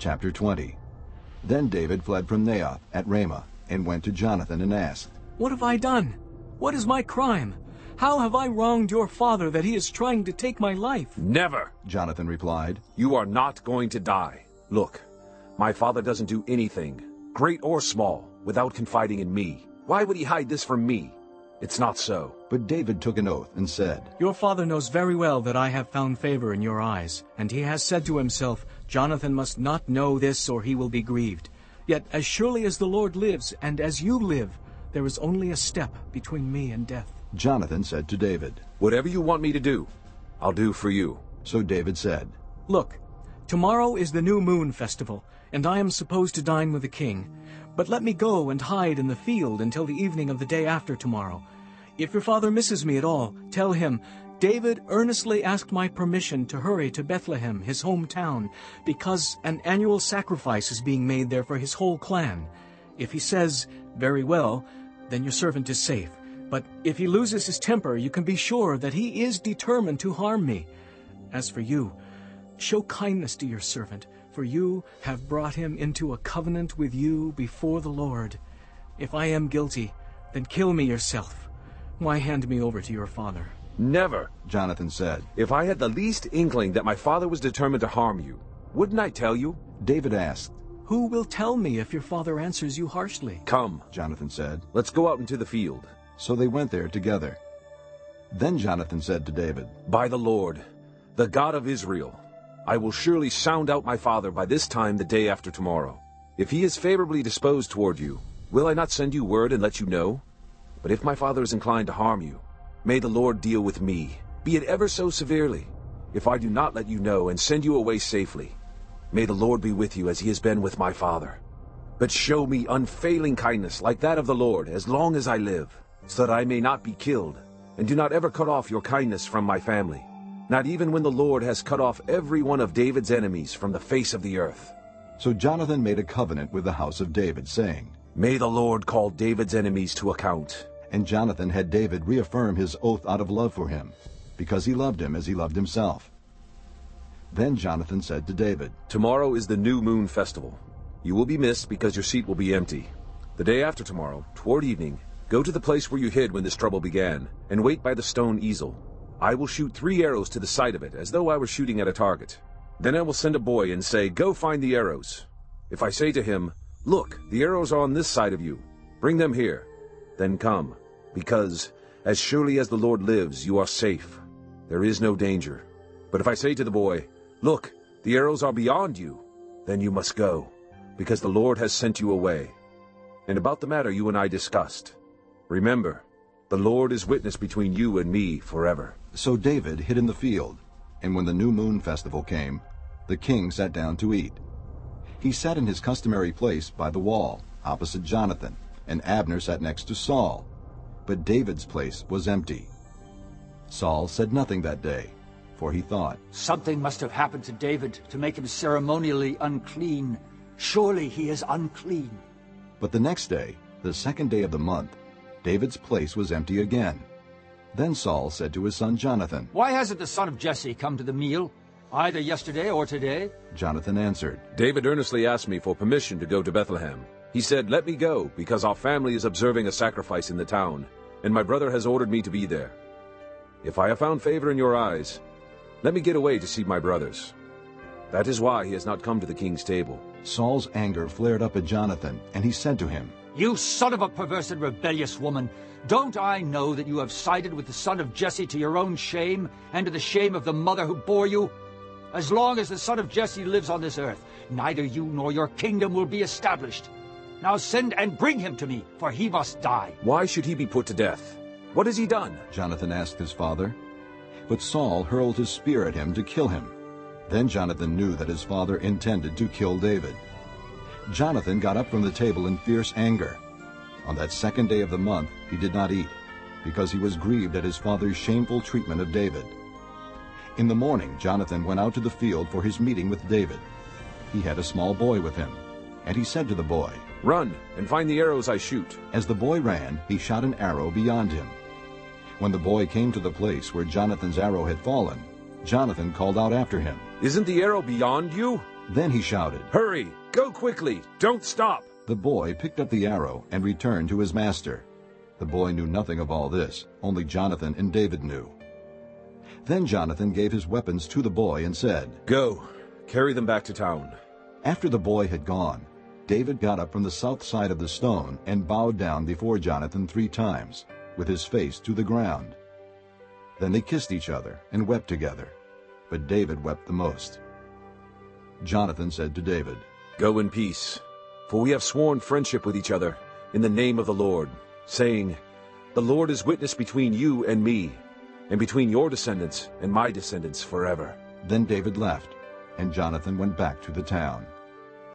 Chapter 20 Then David fled from Naioth at Ramah and went to Jonathan and asked, What have I done? What is my crime? How have I wronged your father that he is trying to take my life? Never! Jonathan replied, You are not going to die. Look, my father doesn't do anything, great or small, without confiding in me. Why would he hide this from me? It's not so. But David took an oath and said, Your father knows very well that I have found favor in your eyes, and he has said to himself, Jonathan must not know this or he will be grieved. Yet as surely as the Lord lives, and as you live, there is only a step between me and death. Jonathan said to David, Whatever you want me to do, I'll do for you. So David said, Look, tomorrow is the new moon festival, and I am supposed to dine with the king. But let me go and hide in the field until the evening of the day after tomorrow. If your father misses me at all, tell him, David earnestly asked my permission to hurry to Bethlehem, his hometown, because an annual sacrifice is being made there for his whole clan. If he says, Very well, then your servant is safe. But if he loses his temper, you can be sure that he is determined to harm me. As for you, show kindness to your servant, for you have brought him into a covenant with you before the Lord. If I am guilty, then kill me yourself. Why hand me over to your father? Never! Jonathan said. If I had the least inkling that my father was determined to harm you, wouldn't I tell you? David asked, Who will tell me if your father answers you harshly? Come, Jonathan said. let's go out into the field. So they went there together. Then Jonathan said to David, By the Lord, the God of Israel, I will surely sound out my father by this time the day after tomorrow. If he is favorably disposed toward you, will I not send you word and let you know? But if my father is inclined to harm you, may the Lord deal with me, be it ever so severely, if I do not let you know and send you away safely. May the Lord be with you as he has been with my father. But show me unfailing kindness like that of the Lord as long as I live, so that I may not be killed, and do not ever cut off your kindness from my family, not even when the Lord has cut off every one of David's enemies from the face of the earth. So Jonathan made a covenant with the house of David, saying, May the Lord call David's enemies to account. And Jonathan had David reaffirm his oath out of love for him, because he loved him as he loved himself. Then Jonathan said to David, Tomorrow is the new moon festival. You will be missed because your seat will be empty. The day after tomorrow, toward evening, go to the place where you hid when this trouble began, and wait by the stone Ezel. I will shoot three arrows to the side of it, as though I were shooting at a target. Then I will send a boy and say, Go find the arrows. If I say to him, Look, the arrows are on this side of you. Bring them here. Then come, because, as surely as the Lord lives, you are safe. There is no danger. But if I say to the boy, Look, the arrows are beyond you, then you must go, because the Lord has sent you away. And about the matter you and I discussed, remember, the Lord is witness between you and me forever. So David hid in the field, and when the new moon festival came, the king sat down to eat. He sat in his customary place by the wall, opposite Jonathan, and Abner sat next to Saul. But David's place was empty. Saul said nothing that day, for he thought, Something must have happened to David to make him ceremonially unclean. Surely he is unclean. But the next day, the second day of the month, David's place was empty again. Then Saul said to his son Jonathan, Why hasn't the son of Jesse come to the meal, either yesterday or today? Jonathan answered, David earnestly asked me for permission to go to Bethlehem. He said, Let me go, because our family is observing a sacrifice in the town, and my brother has ordered me to be there. If I have found favor in your eyes, let me get away to see my brothers. That is why he has not come to the king's table. Saul's anger flared up at Jonathan, and he said to him, You son of a perverse and rebellious woman! Don't I know that you have sided with the son of Jesse to your own shame, and to the shame of the mother who bore you? As long as the son of Jesse lives on this earth, neither you nor your kingdom will be established. Now send and bring him to me, for he must die. Why should he be put to death? What has he done? Jonathan asked his father. But Saul hurled his spear at him to kill him. Then Jonathan knew that his father intended to kill David. Jonathan got up from the table in fierce anger. On that second day of the month he did not eat, because he was grieved at his father's shameful treatment of David. In the morning Jonathan went out to the field for his meeting with David. He had a small boy with him, and he said to the boy, Run and find the arrows I shoot. As the boy ran, he shot an arrow beyond him. When the boy came to the place where Jonathan's arrow had fallen, Jonathan called out after him, Isn't the arrow beyond you? Then he shouted, Hurry! Go quickly! Don't stop! The boy picked up the arrow and returned to his master. The boy knew nothing of all this, only Jonathan and David knew. Then Jonathan gave his weapons to the boy and said, Go, carry them back to town. After the boy had gone, David got up from the south side of the stone and bowed down before Jonathan three times, with his face to the ground. Then they kissed each other and wept together, but David wept the most. Jonathan said to David, Go in peace, for we have sworn friendship with each other in the name of the Lord, saying, The Lord is witness between you and me, and between your descendants and my descendants forever. Then David left, and Jonathan went back to the town.